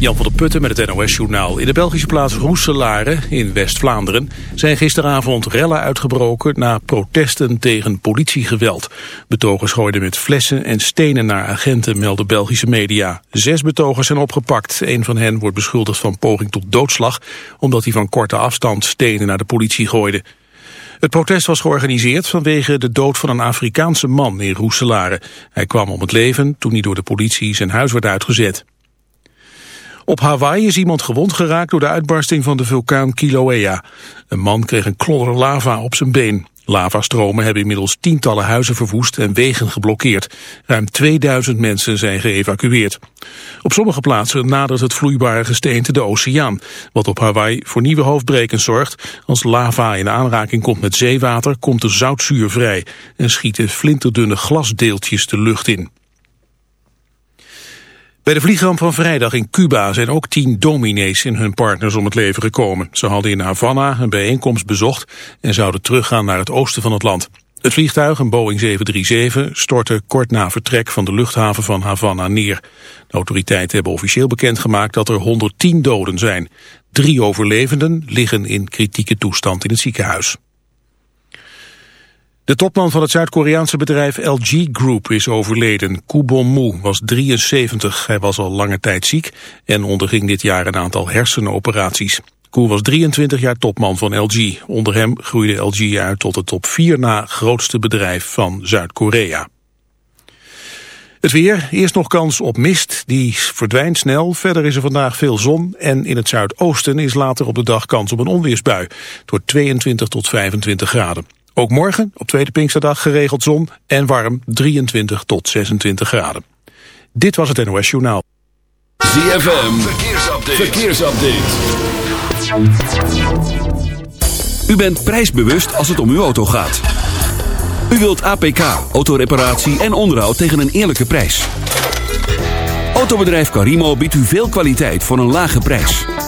Jan van der Putten met het NOS-journaal. In de Belgische plaats Roeselare in West-Vlaanderen zijn gisteravond rellen uitgebroken na protesten tegen politiegeweld. Betogers gooiden met flessen en stenen naar agenten, melden Belgische media. Zes betogers zijn opgepakt. Een van hen wordt beschuldigd van poging tot doodslag, omdat hij van korte afstand stenen naar de politie gooide. Het protest was georganiseerd vanwege de dood van een Afrikaanse man in Roeselare. Hij kwam om het leven toen hij door de politie zijn huis werd uitgezet. Op Hawaii is iemand gewond geraakt door de uitbarsting van de vulkaan Kilauea. Een man kreeg een klodder lava op zijn been. Lavastromen hebben inmiddels tientallen huizen verwoest en wegen geblokkeerd. Ruim 2000 mensen zijn geëvacueerd. Op sommige plaatsen nadert het vloeibare gesteente de oceaan, wat op Hawaii voor nieuwe hoofdbrekens zorgt. Als lava in aanraking komt met zeewater, komt er zoutzuur vrij en schieten flinterdunne glasdeeltjes de lucht in. Bij de vliegramp van vrijdag in Cuba zijn ook tien dominees en hun partners om het leven gekomen. Ze hadden in Havana een bijeenkomst bezocht en zouden teruggaan naar het oosten van het land. Het vliegtuig, een Boeing 737, stortte kort na vertrek van de luchthaven van Havana neer. De autoriteiten hebben officieel bekendgemaakt dat er 110 doden zijn. Drie overlevenden liggen in kritieke toestand in het ziekenhuis. De topman van het Zuid-Koreaanse bedrijf LG Group is overleden. Kubon Mu was 73. Hij was al lange tijd ziek en onderging dit jaar een aantal hersenoperaties. Koe was 23 jaar topman van LG. Onder hem groeide LG uit tot het top 4 na grootste bedrijf van Zuid-Korea. Het weer, eerst nog kans op mist, die verdwijnt snel. Verder is er vandaag veel zon en in het zuidoosten is later op de dag kans op een onweersbui. Wordt 22 tot 25 graden. Ook morgen, op Tweede Pinksterdag, geregeld zon en warm 23 tot 26 graden. Dit was het NOS Journaal. ZFM, verkeersupdate. verkeersupdate. U bent prijsbewust als het om uw auto gaat. U wilt APK, autoreparatie en onderhoud tegen een eerlijke prijs. Autobedrijf Carimo biedt u veel kwaliteit voor een lage prijs.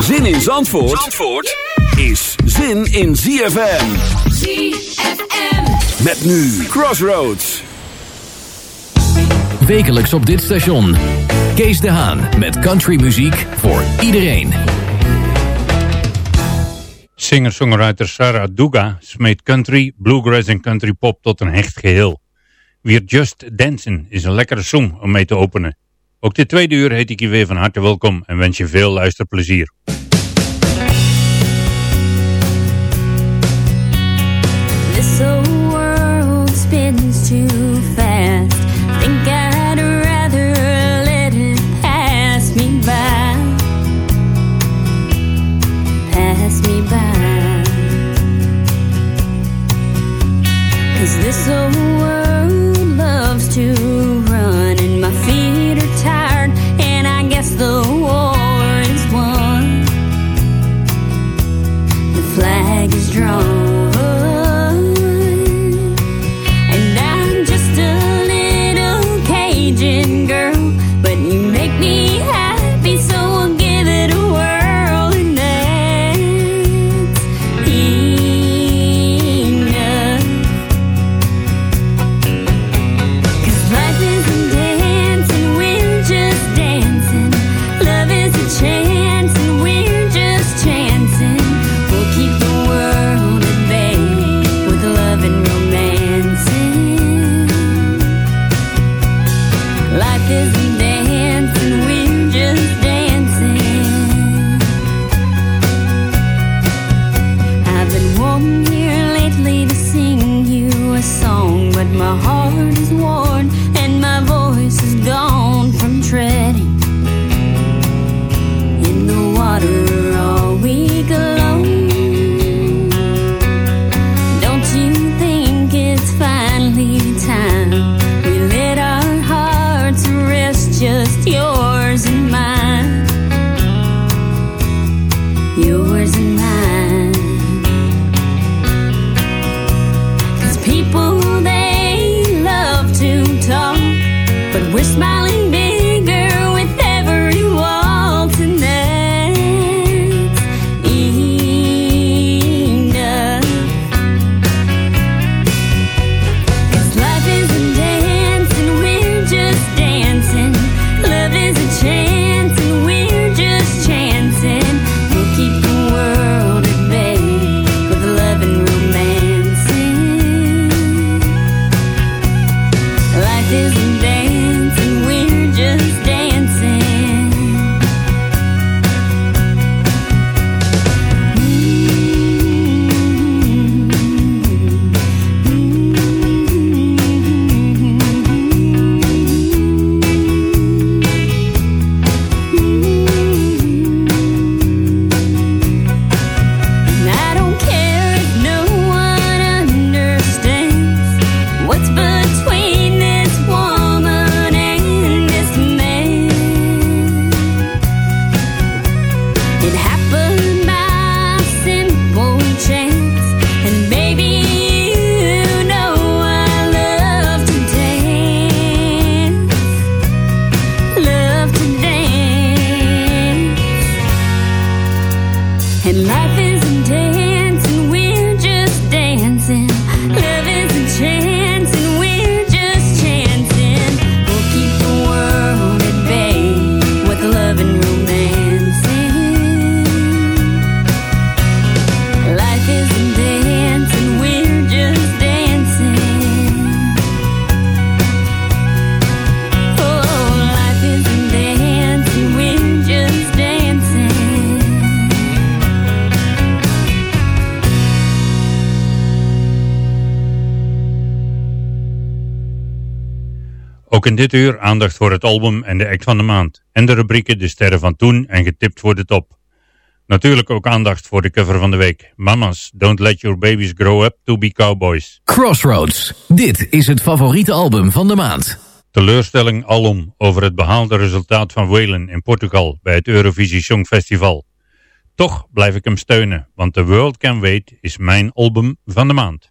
Zin in Zandvoort, Zandvoort is zin in ZFM. ZFM. Met nu Crossroads. Wekelijks op dit station. Kees de Haan met countrymuziek voor iedereen. Singer-songwriter Sarah Duga smeet country, bluegrass en country pop tot een hecht geheel. We're Just Dancing is een lekkere song om mee te openen. Ook dit tweede uur heet ik je weer van harte welkom en wens je veel luisterplezier. Ook in dit uur aandacht voor het album en de act van de maand. En de rubrieken De Sterren van Toen en Getipt voor de Top. Natuurlijk ook aandacht voor de cover van de week. Mama's, Don't Let Your Babies Grow Up to Be Cowboys. Crossroads. Dit is het favoriete album van de maand. Teleurstelling alom over het behaalde resultaat van Whalen in Portugal bij het Eurovisie Songfestival. Toch blijf ik hem steunen, want The World Can Wait is mijn album van de maand.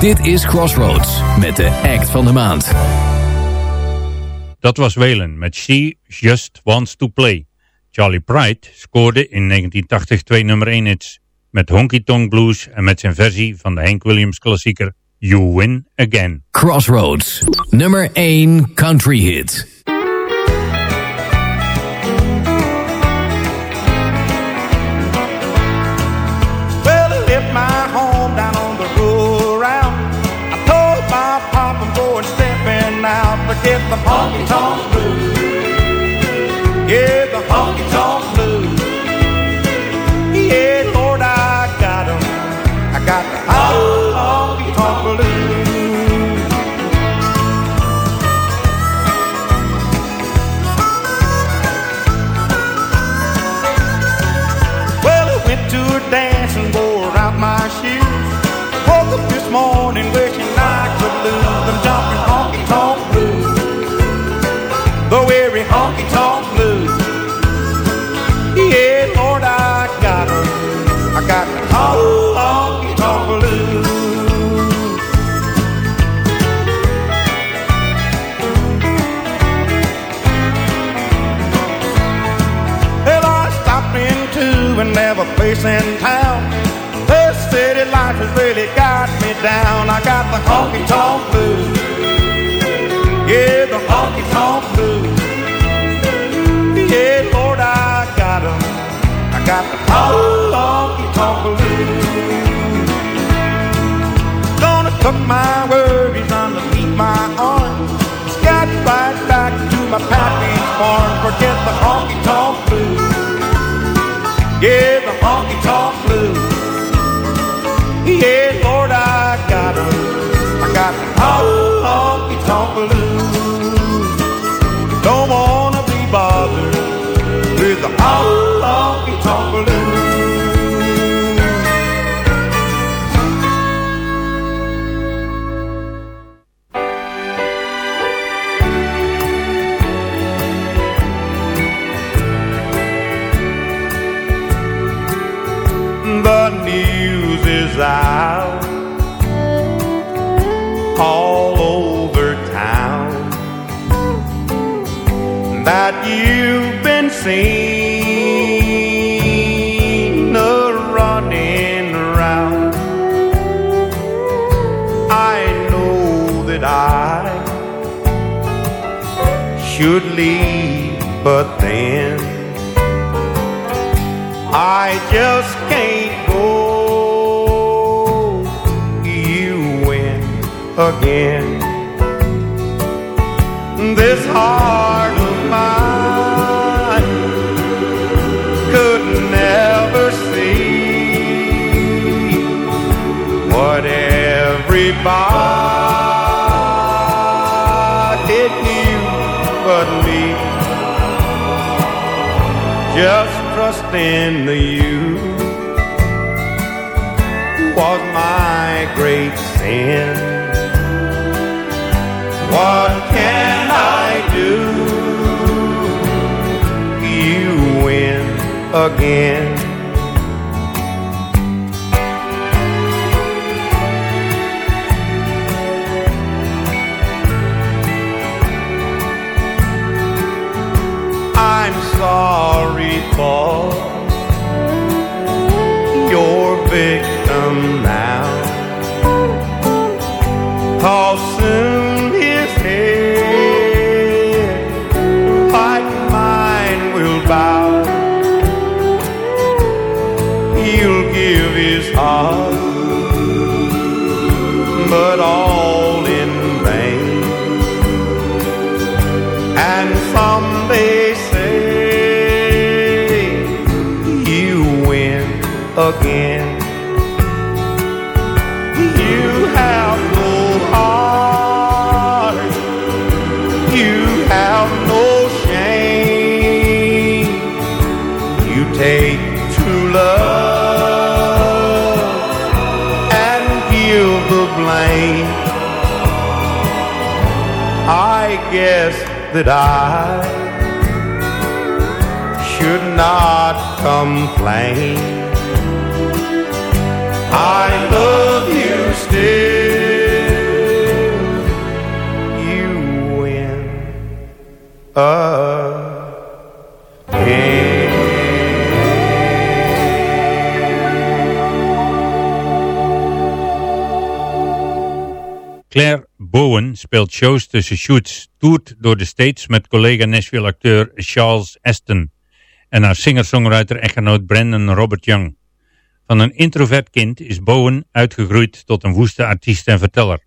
Dit is Crossroads met de act van de maand. Dat was Welen met She Just Wants to Play. Charlie Pride scoorde in 1980 twee nummer 1 hits met Honky Tonk Blues en met zijn versie van de Hank Williams klassieker You Win Again. Crossroads, nummer 1 country hit. the honky tonk blues. Yeah, the honky tonk. in town. This city life has really got me down. I got the honky tonk blues. my great sin. What can I do? You win again. I'm sorry for your victim tossing that I should not complain. I love you still. You win again. Clare Speelt shows tussen shoots, toert door de States met collega Nashville-acteur Charles Aston en haar singer-songwriter-echtgenoot Brandon Robert Young. Van een introvert kind is Bowen uitgegroeid tot een woeste artiest en verteller.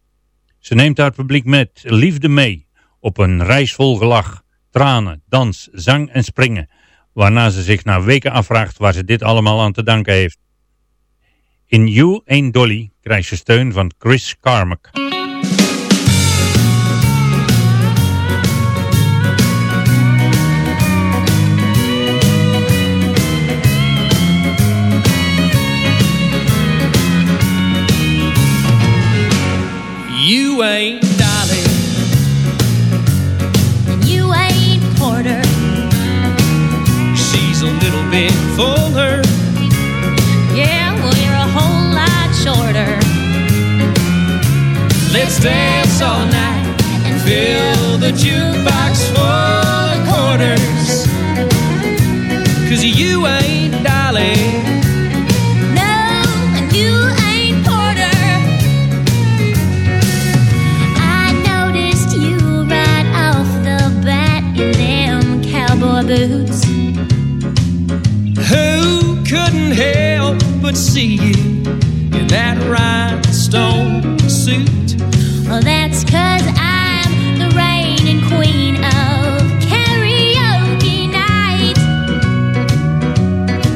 Ze neemt haar publiek met liefde mee op een reis vol gelach, tranen, dans, zang en springen, waarna ze zich na weken afvraagt waar ze dit allemaal aan te danken heeft. In You Ain't Dolly krijgt ze steun van Chris Carmack. You ain't Dolly. You ain't Porter. She's a little bit fuller. Yeah, well, you're a whole lot shorter. Let's dance all night and fill the jukebox full of quarters. Cause you ain't Dolly. But see you in that rhinestone suit? Well, that's cause I'm the reigning queen of karaoke night.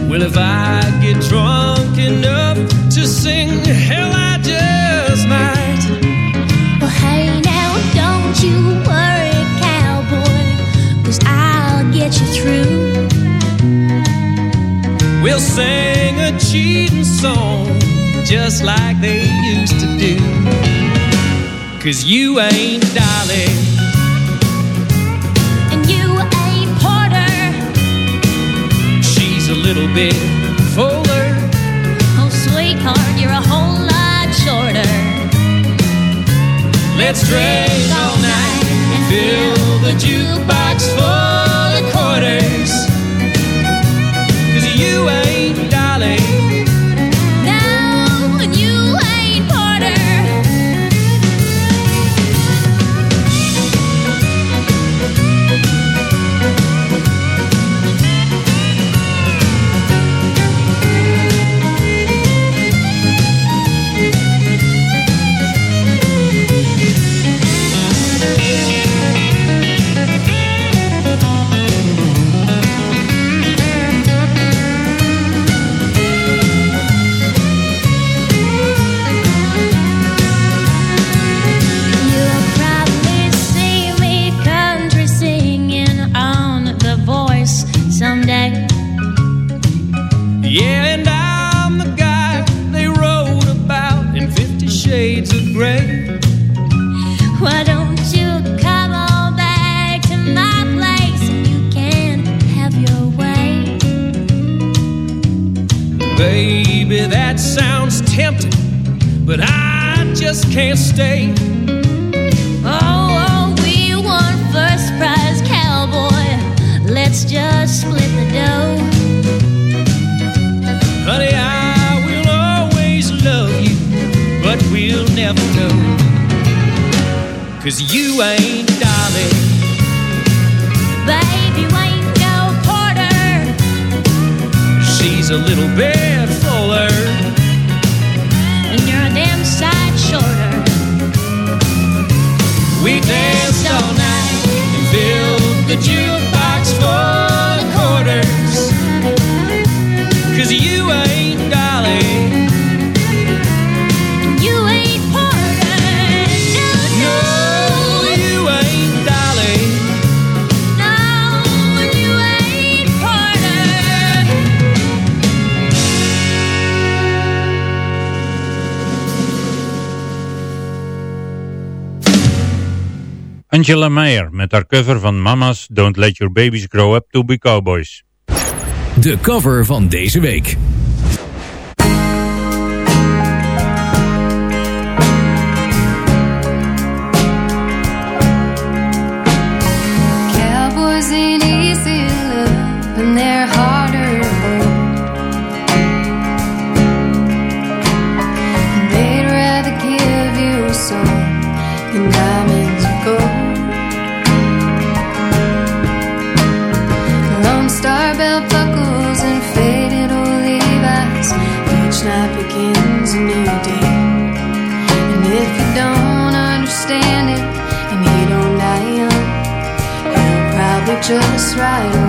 Well, if I get drunk enough to sing, hell, I just might. Well, hey, now don't you worry, cowboy, cause I'll get you through. We'll sing a cheating song just like they used to do. Cause you ain't Dolly. And you ain't Porter. She's a little bit fuller. Oh, sweetheart, you're a whole lot shorter. Let's drink all night and fill the jukebox full ain't can't stay. Oh, oh, we won first prize, cowboy. Let's just split the dough. Honey, I will always love you, but we'll never know. Cause you ain't Dolly. Baby, you ain't no porter. She's a little bit Angela Meyer met haar cover van Mama's Don't Let Your Babies Grow Up To Be Cowboys. De cover van deze week. Right.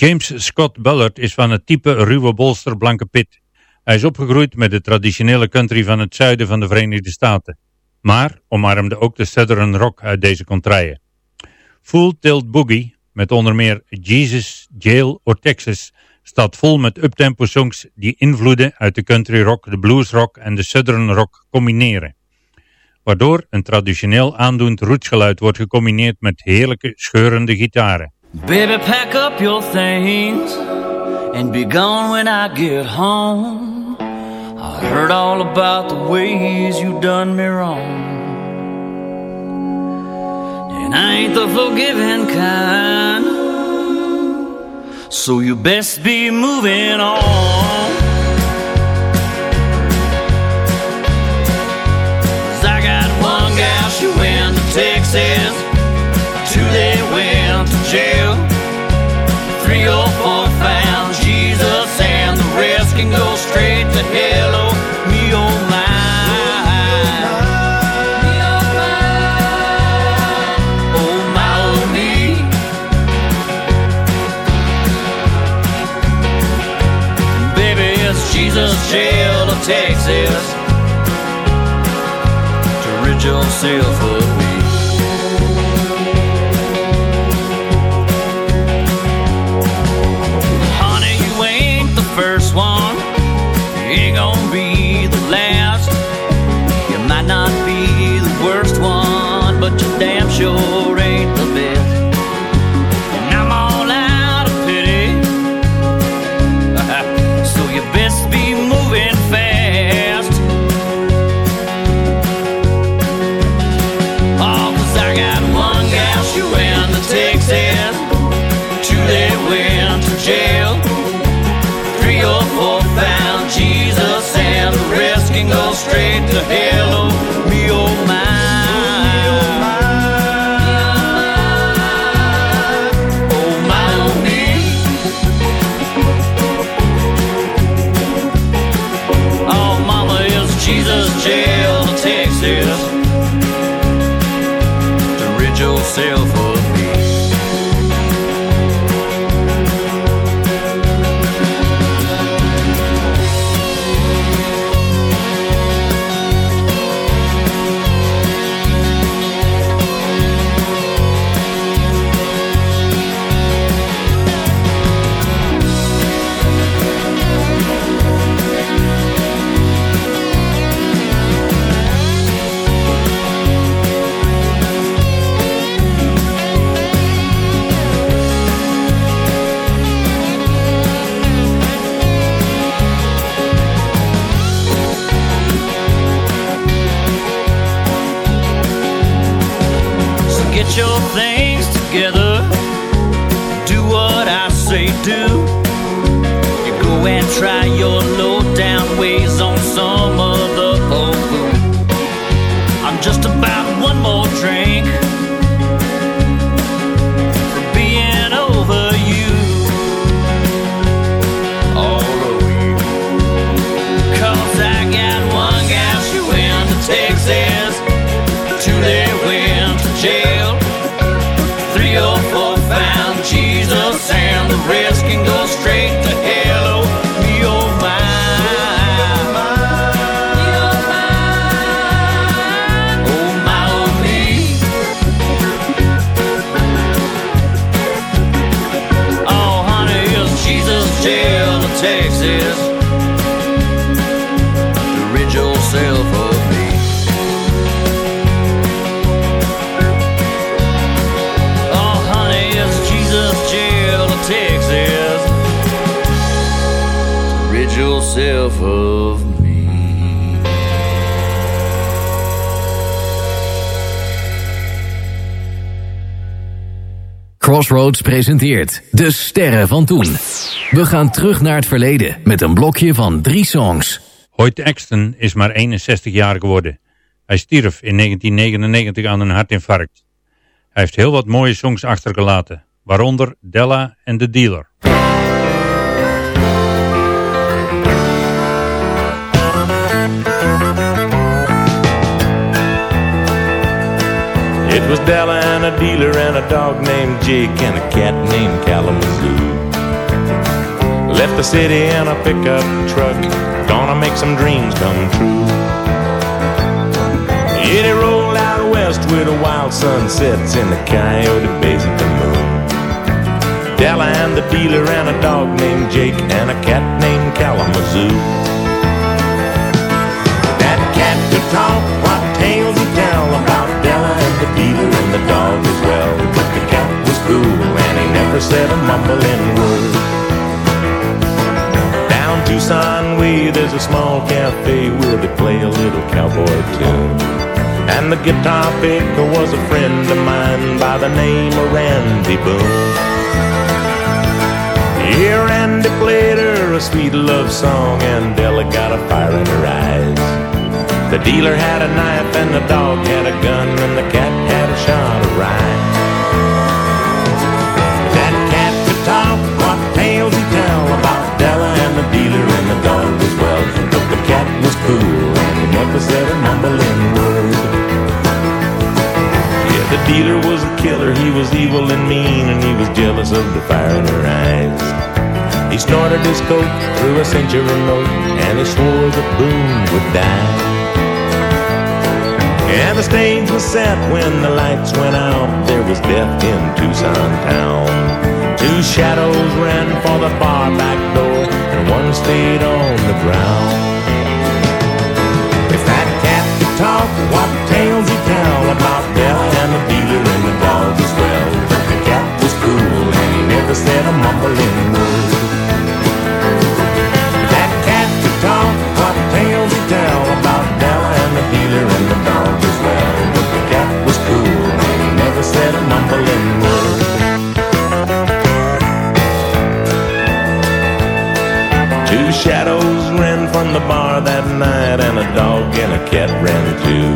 James Scott Ballard is van het type ruwe bolster blanke pit. Hij is opgegroeid met de traditionele country van het zuiden van de Verenigde Staten. Maar omarmde ook de southern rock uit deze contraien. Full Tilt Boogie, met onder meer Jesus, Jail or Texas, staat vol met uptempo songs die invloeden uit de country rock, de blues rock en de southern rock combineren. Waardoor een traditioneel aandoend rootsgeluid wordt gecombineerd met heerlijke scheurende gitaren. Baby, pack up your things and be gone when I get home. I heard all about the ways you done me wrong. And I ain't the forgiving kind. So you best be moving on. 'Cause I got one gal, she went to Texas. Jail. Three or four found Jesus, and the rest can go straight to hell. Oh, oh me, oh, my. Oh, my, oh, me. Baby, it's Jesus jail to Texas. To rid yourself of Jesus and the rest can go straight to hell. Texas? To rid yourself of me. Oh, honey, is Jesus jail in Texas? To rid yourself of me. Crossroads presenteert De Sterren van Toen. We gaan terug naar het verleden met een blokje van drie songs. Hoyt Axton is maar 61 jaar geworden. Hij stierf in 1999 aan een hartinfarct. Hij heeft heel wat mooie songs achtergelaten, waaronder Della en The Dealer. It was Della and a dealer and a dog named Jake and a cat named Kalamazoo. Left the city in a pickup truck, gonna make some dreams come true. Yeah, rolled out west with the wild sunsets in the Coyote Basin the moon. Della and the dealer and a dog named Jake and a cat named Kalamazoo. Della and the dog as well. But the cat was cool and he never said a mumbling word. Down Tucson way, there's a small cafe where they play a little cowboy tune. And the guitar picker was a friend of mine by the name of Randy Boone. Here Randy played her a sweet love song, and Della got a fire in her eyes. The dealer had a knife, and the dog had a gun, and the cat had a shot of rye. That cat could talk, what tales he tell about Della and the dealer and the dog as well. But the cat was cool, and he never said a mumbling word. Yeah, the dealer was a killer, he was evil and mean, and he was jealous of the fire in her eyes. He snorted his coke through a century note, and he swore that Boone would die. And the stage was set when the lights went out. There was death in Tucson town. Two shadows ran for the far back door, and one stayed on the ground. If that cat could talk, what tales he tell about Della and the dealer and the dog as well. The cat was cool, and he never said a mumbling bar that night, and a dog and a cat ran too.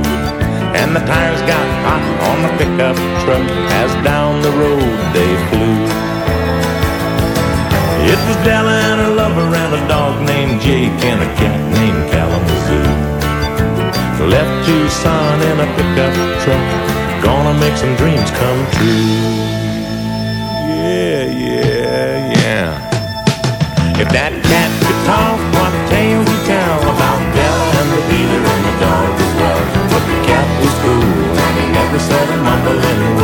And the tires got hot on the pickup truck as down the road they flew. It was Della and her lover and a dog named Jake and a cat named Kalamazoo. Left Tucson in a pickup truck, gonna make some dreams come true. Yeah, yeah, yeah. If that cat could talk, and he never said a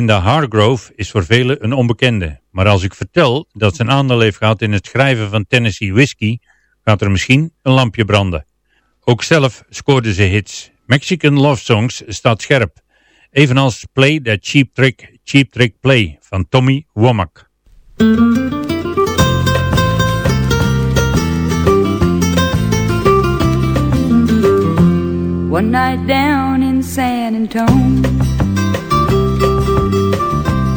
Linda Hargrove is voor velen een onbekende, maar als ik vertel dat ze een aandeel heeft gehad in het schrijven van Tennessee Whiskey, gaat er misschien een lampje branden. Ook zelf scoorde ze hits. Mexican Love Songs staat scherp, evenals Play That Cheap Trick, Cheap Trick Play van Tommy Womack. One night down in San Antone,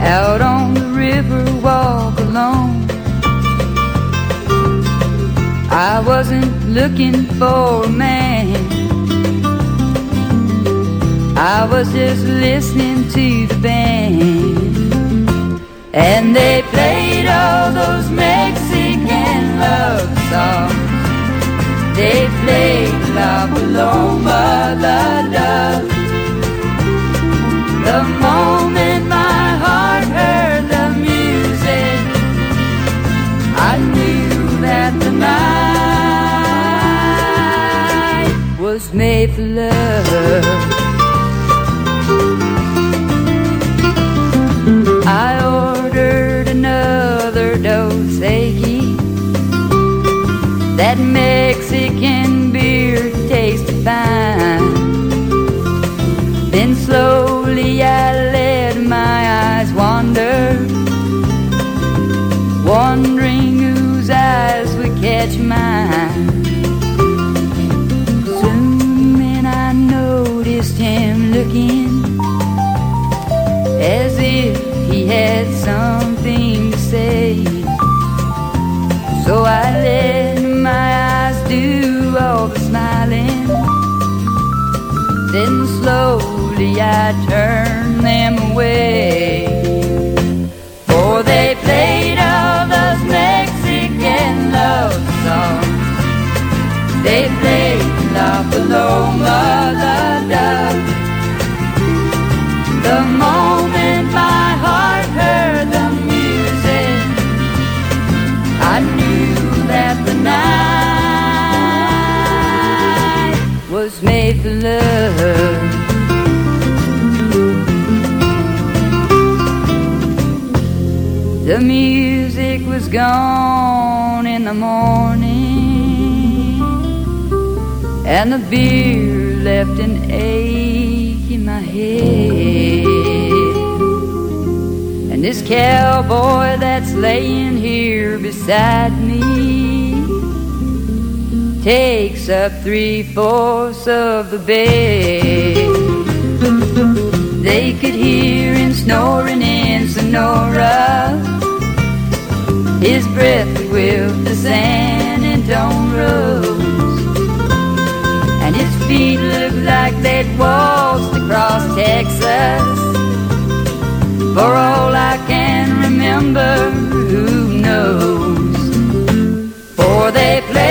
out on the river walk alone. I wasn't looking for a man. I was just listening to the band. And they played all those Mexican love songs. They played La Paloma, La Dove. The moment made for love. I ordered another Dos Equis. That Mexican beer tasted fine. Then slowly I let my eyes wander, wondering whose eyes would catch mine. I turn them away. The music was gone in the morning, and the beer left an ache in my head. And this cowboy that's laying here beside me takes up three fourths of the bed. They could hear him snoring in Sonora. His breath whip the San Antone roads. And his feet looked like they'd waltzed across Texas. For all I can remember, who knows? For they played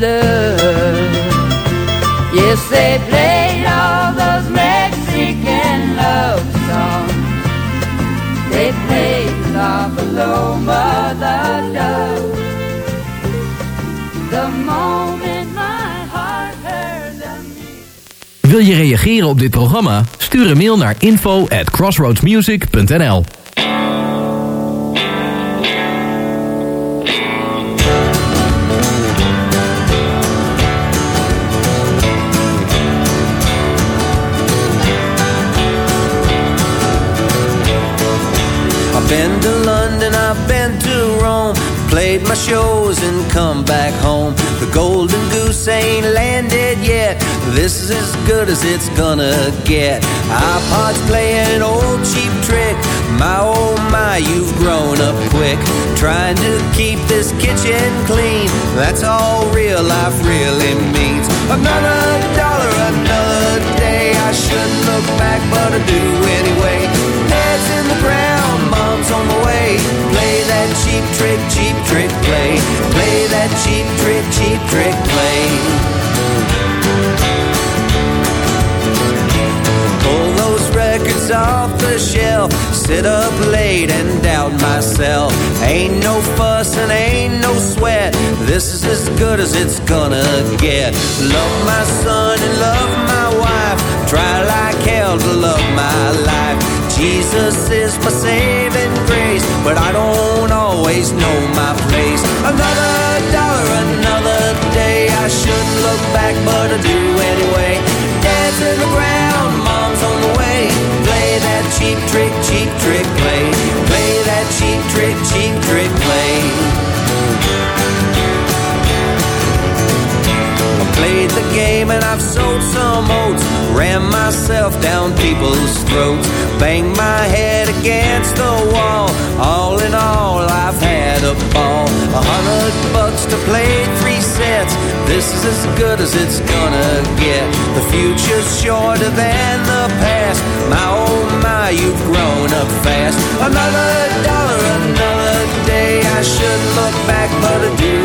love. Yes, they played all those Mexican love songs. They played La Paloma, La Dove. The moment my heart heard the Wil je reageren op dit programma? Stuur een mail naar info at crossroadsmusic.nl played my shows and come back home. The golden goose ain't landed yet. This is as good as it's gonna get. iPod's playing old cheap trick. My oh my, you've grown up quick. Trying to keep this kitchen clean. That's all real life really means. Another dollar, another day. I shouldn't look back, but I do anyway job's on the way. Play that cheap trick, cheap trick play. Play that cheap trick, cheap trick play. Pull those records off the shelf. Sit up late and doubt myself. Ain't no fuss and ain't no sweat. This is as good as it's gonna get. Love my son and love my wife. Try like hell to love my life Jesus is my saving grace, but I don't always know my place. Another dollar, another day. I shouldn't look back, but I do anyway. Dad's in the ground, mom's on the way. Play that cheap trick, cheap trick, play. Play that cheap trick, cheap trick, play. And I've sold some oats. Ran myself down people's throats. Banged my head against the wall. All in all, I've had a ball. A hundred bucks to play three sets. This is as good as it's gonna get. The future's shorter than the past. My oh my, you've grown up fast. Another dollar, another day. I should look back, but I do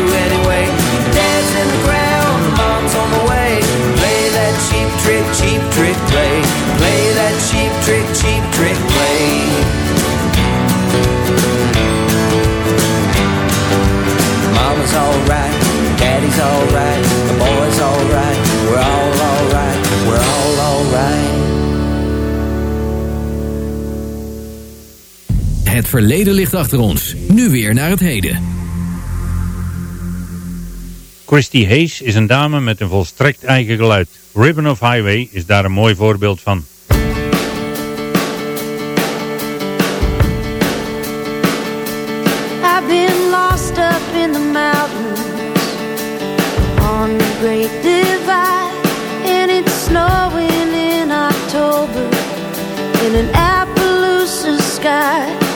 trick, play. Play that cheap trick, cheap trick, play. Mama's alright, daddy's alright, the boy's alright. We're all alright, we're all alright. Het verleden ligt achter ons. Nu weer naar het heden. Christy Hayes is een dame met een volstrekt eigen geluid. Ribbon of Highway is daar een mooi voorbeeld van. I've been lost up in the mountains on the Great Divide, and it's snowing in October in an Appaloosa sky.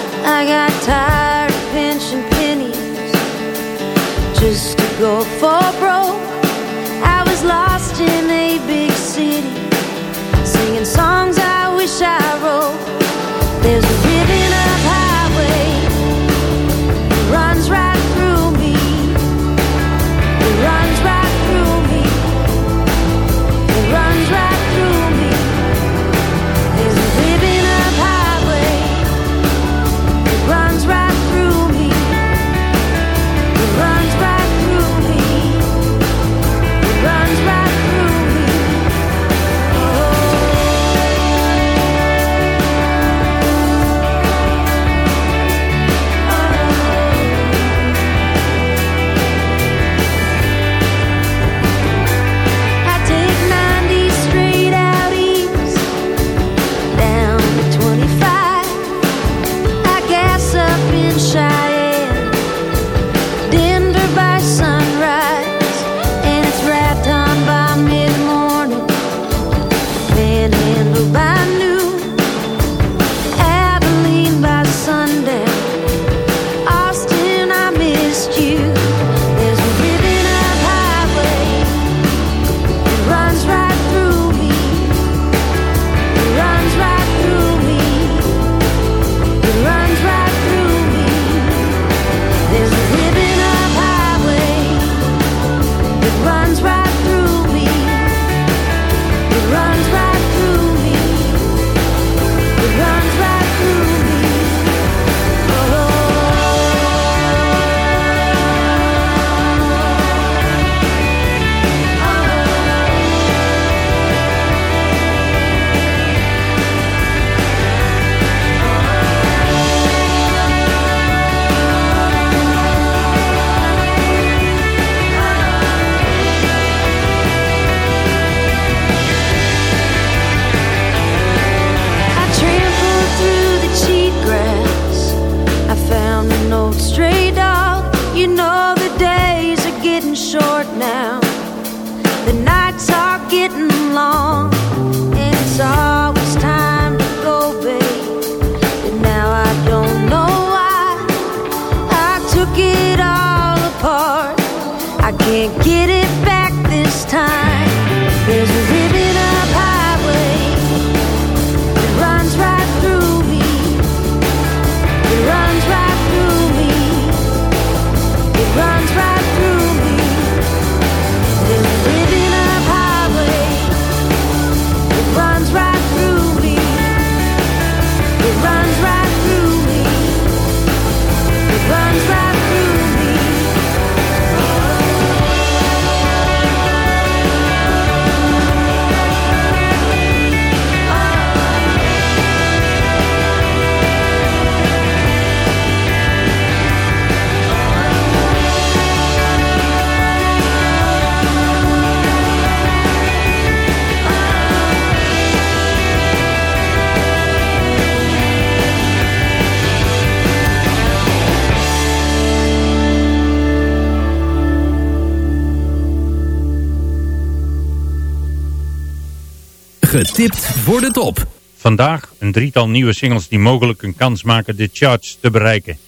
voor de top. Vandaag een drietal nieuwe singles die mogelijk een kans maken de charts te bereiken.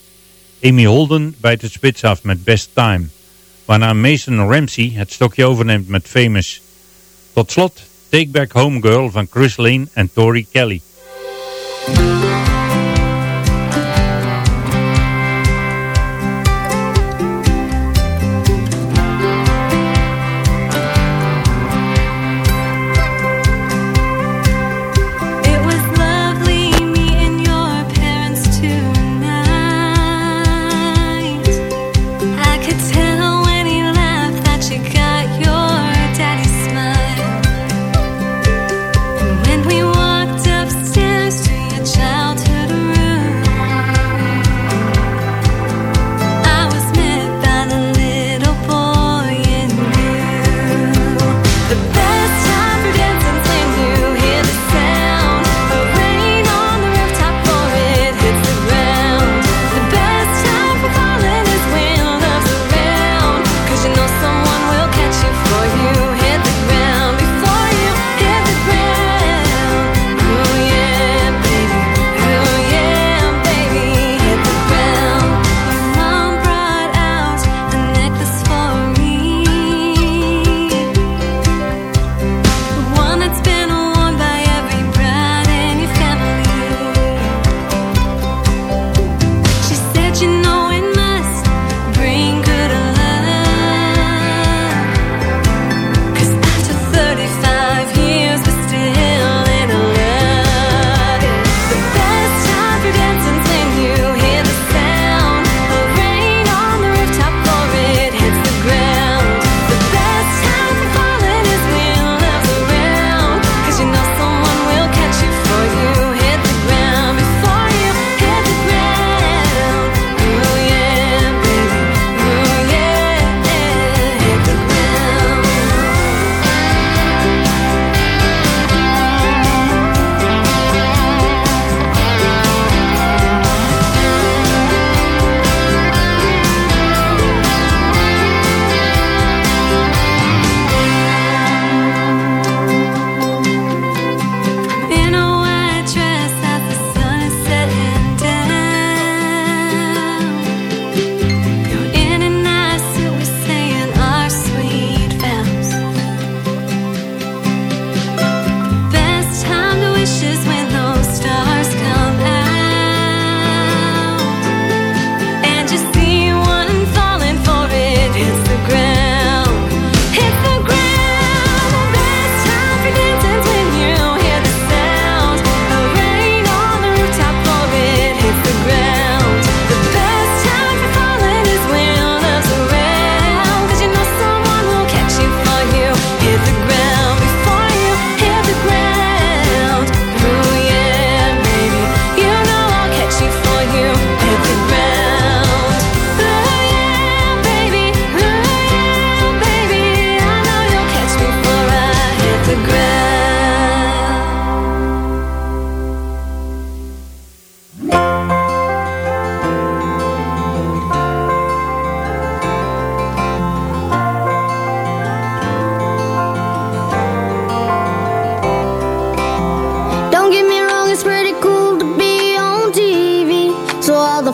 Amy Holden bijt het spits af met Best Time. Waarna Mason Ramsey het stokje overneemt met Famous. Tot slot Take Back Home Girl van Chris Lane en Tori Kelly.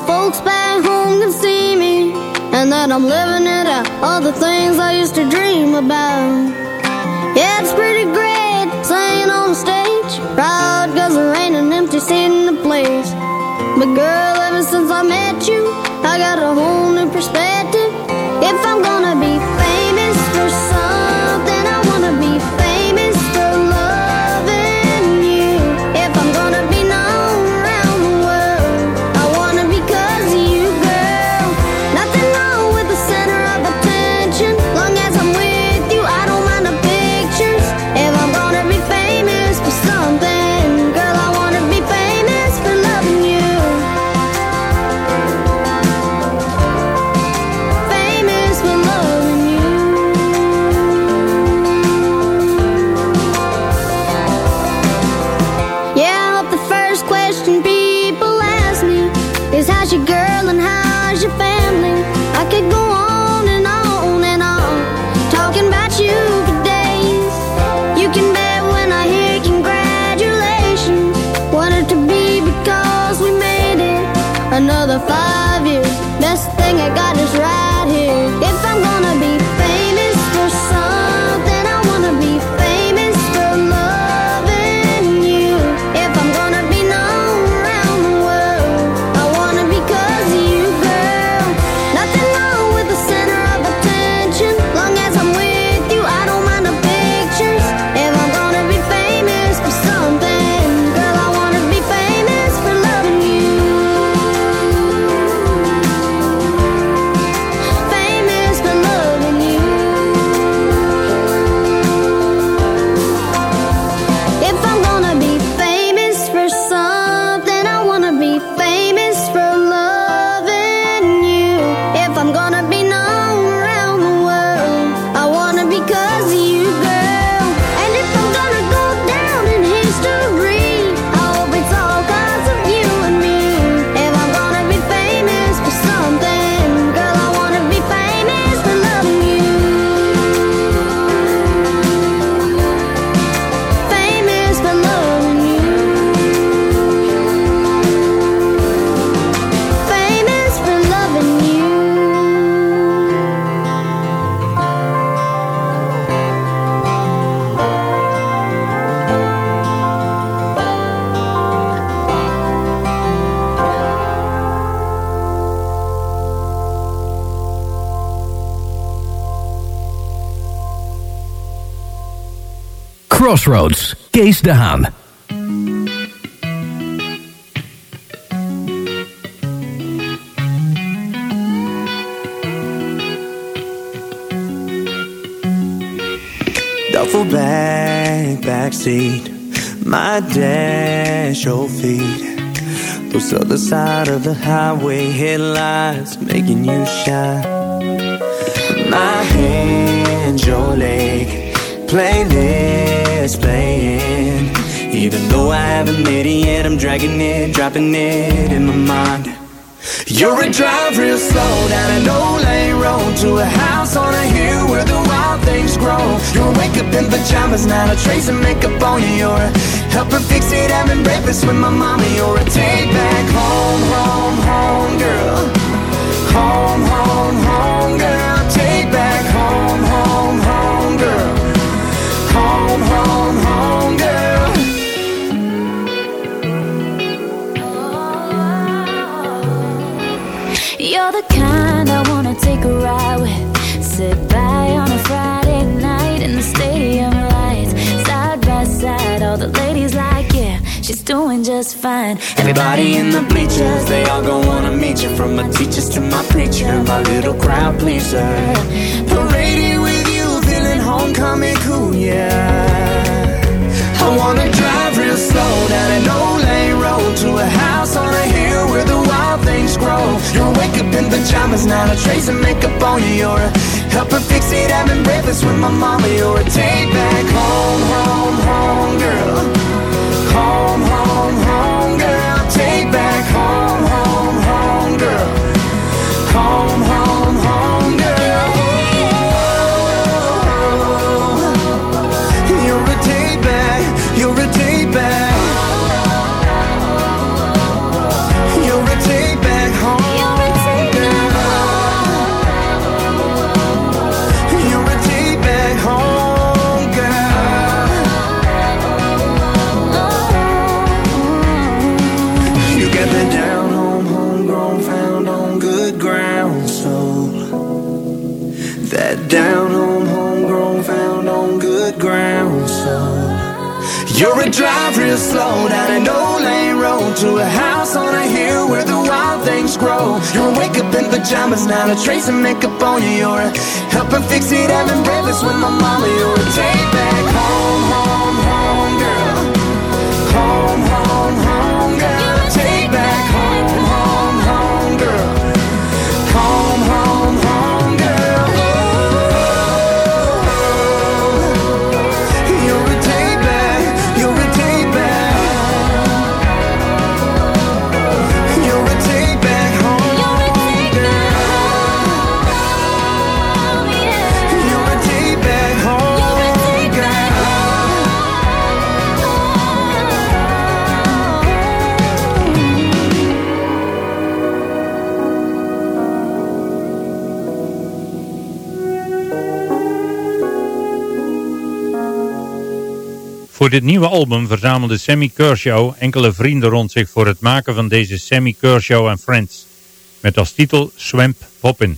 folks back home can see me, and that I'm living it out. All the things I used to dream about. Yeah, it's pretty great singing on stage, proud cause there ain't an empty seat in the place. But girl, ever since I met you, I got a whole new perspective. Crossroads, Kees de Haan. Duffel bag, backseat, my dash, your feet. Those other side of the highway headlights making you shine. My hand, your leg, playlist playing. Even though I haven't made it yet, I'm dragging it, dropping it in my mind. You're a drive real slow down an old lane road to a house on a hill where the wild things grow. You'll wake up in pajamas, not a trace of makeup on you. You're a help her fix it, having breakfast with my mama. You're a take fine. Everybody in the bleachers, they all gon' wanna meet you. From my teachers to my preacher, my little crowd pleaser. Parading with you, feeling homecoming cool, yeah. I wanna drive real slow down an old lane road to a house on a hill where the wild things grow. You'll wake up in pajamas, not a trace of makeup on you. You're a help her fix it, having breakfast with my mama. You're a take back home, home, home girl. Home, home, home girl. Take back home, home, home girl. Home, home, home slow down an old lane road to a house on a hill where the wild things grow. You'll wake up in pajamas, not a trace of makeup on you. You're a help fix it, having breakfast with my mama. You're a dit nieuwe album verzamelde Sammy Kershaw enkele vrienden rond zich voor het maken van deze Sammy Kershaw and Friends. Met als titel Swamp Poppin'.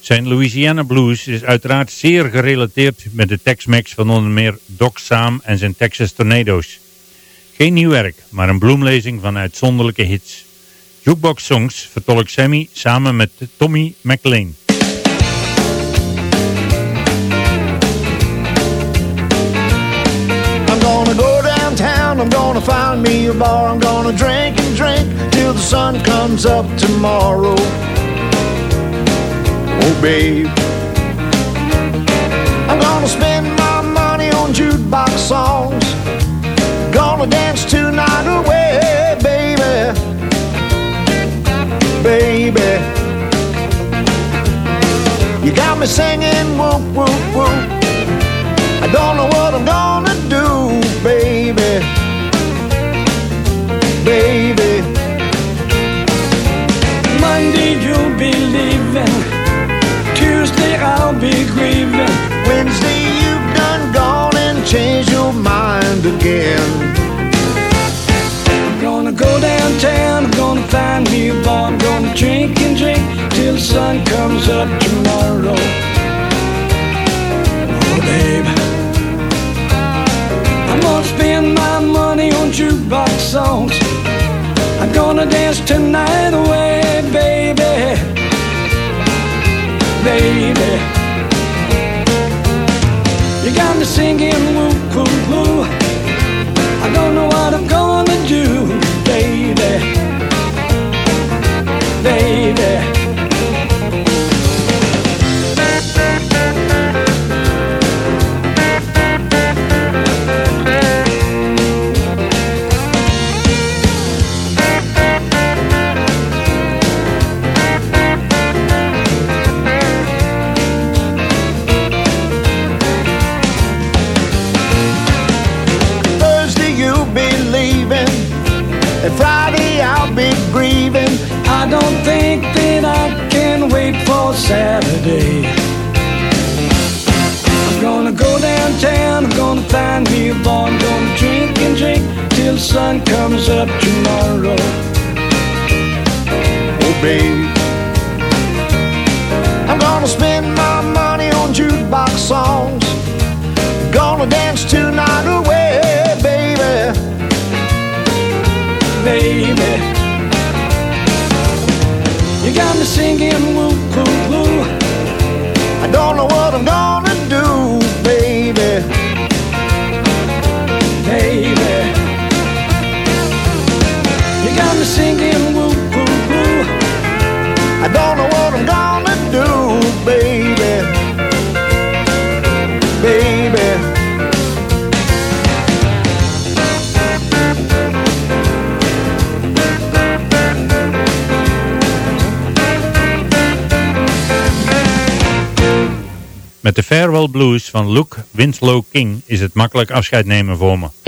Zijn Louisiana Blues is uiteraard zeer gerelateerd met de Tex-Mex van onder meer Doc Sam en zijn Texas Tornadoes. Geen nieuw werk, maar een bloemlezing van uitzonderlijke hits. Jukebox Songs vertolkt Sammy samen met Tommy McLean. Gonna find me a bar, I'm gonna drink and drink till the sun comes up tomorrow. Oh, babe. I'm gonna spend my money on jukebox songs. Gonna dance tonight away, baby. Baby. You got me singing whoop, whoop, whoop. I don't know what I'm gonna Baby. Monday you'll be leaving. Tuesday I'll be grieving. Wednesday you've done gone and changed your mind again. I'm gonna go downtown, I'm gonna find me a bar, I'm gonna drink and drink till the sun comes up tomorrow. Gonna dance tonight away, baby. Baby. You got me singing Saturday. I'm gonna go downtown, I'm gonna find me a bar, I'm gonna drink and drink till the sun comes up tomorrow. Oh, babe. I'm gonna spend my money on jukebox songs. Gonna dance tonight away, baby. Baby. You got me singing woo, woo, woo. Don't know what I'm gonna De Farewell Blues van Luke Winslow King is het makkelijk afscheid nemen voor me.